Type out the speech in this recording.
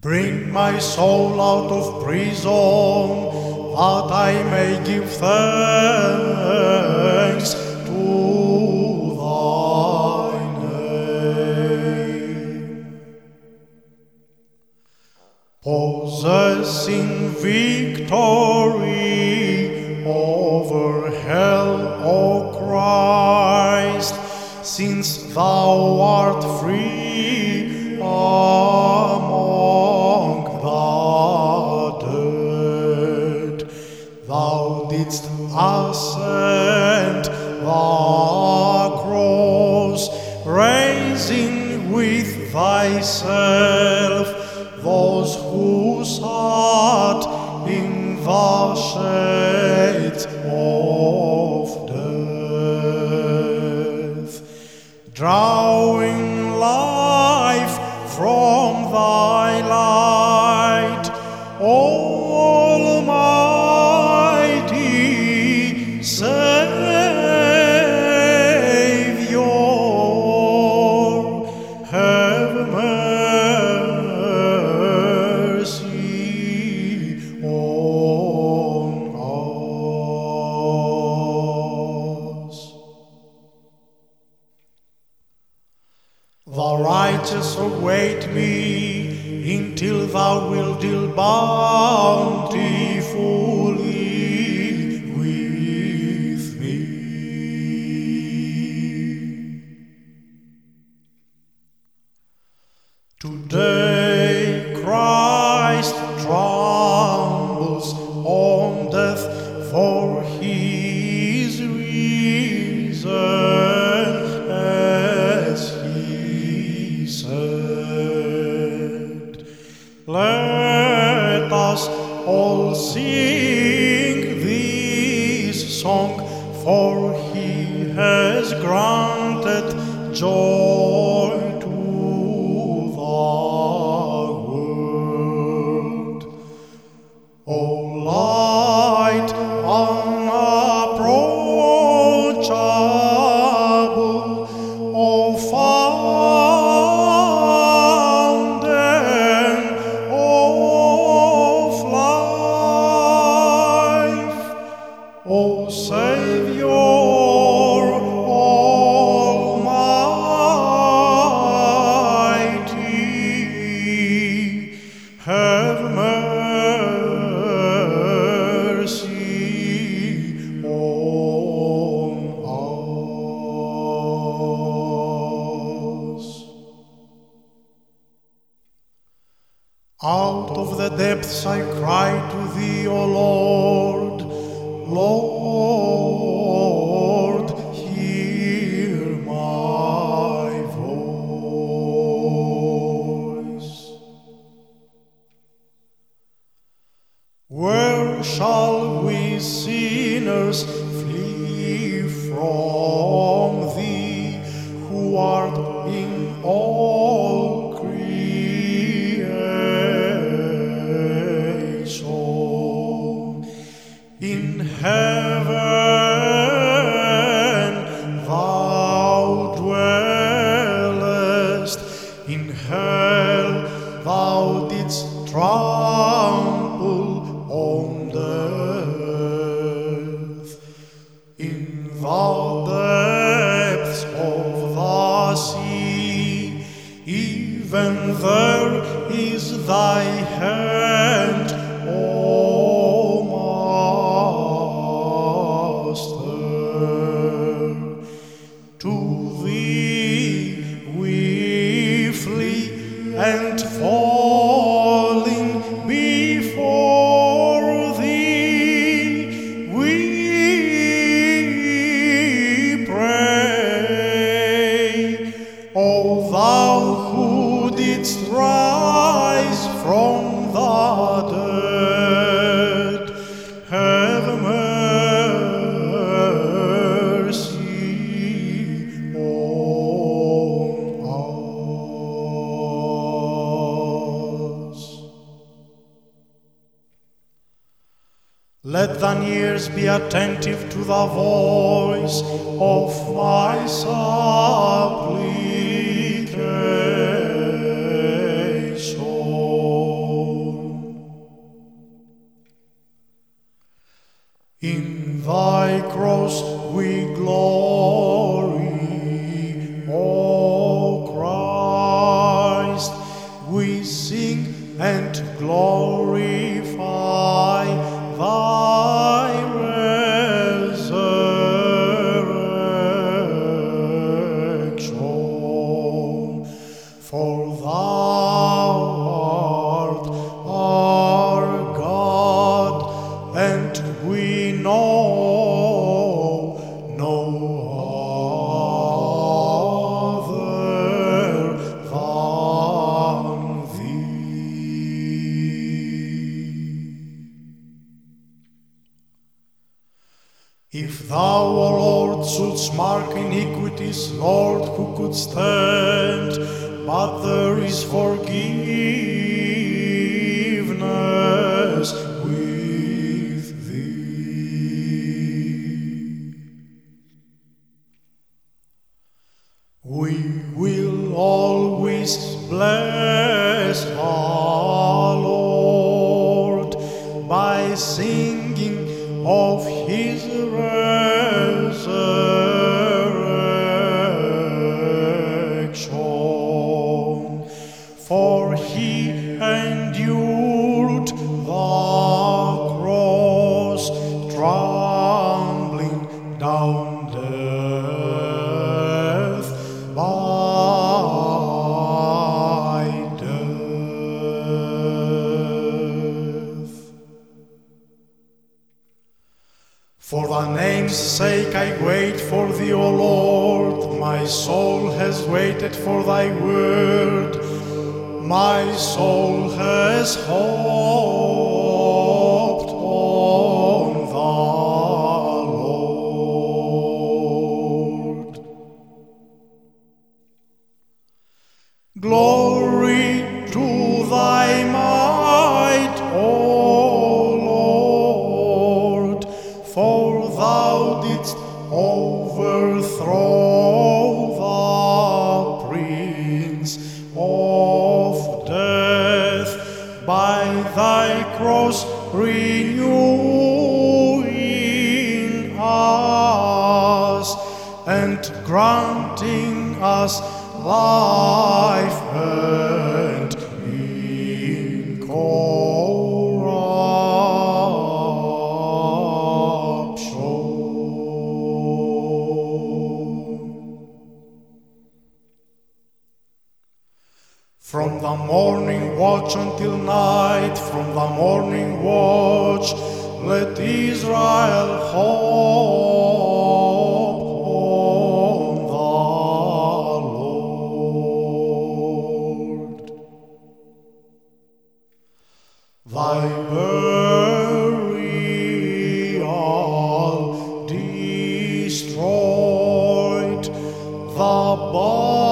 Bring my soul out of prison, that I may give thanks to thy name. Possessing victory over hell, O Christ, since thou art free Thou didst ascend the cross, raising with thyself The righteous await me until thou wilt deal bountifully with me. Today Let us all sing this song, for he has granted joy to the world. O light O Savior Almighty, have mercy on us. Out of the depths I cry to thee, O Lord. Lord, thou didst trample on Let thine ears be attentive to the voice of my supplication. If thou, O Lord, shouldst mark iniquities, Lord, who could stand? But there is forgiveness has waited for thy word. My soul has hoped on the Lord. Glory by thy cross renewing us and granting us life and. From the morning watch until night, from the morning watch, let Israel hope on the Lord. Thy burial destroyed, the bonds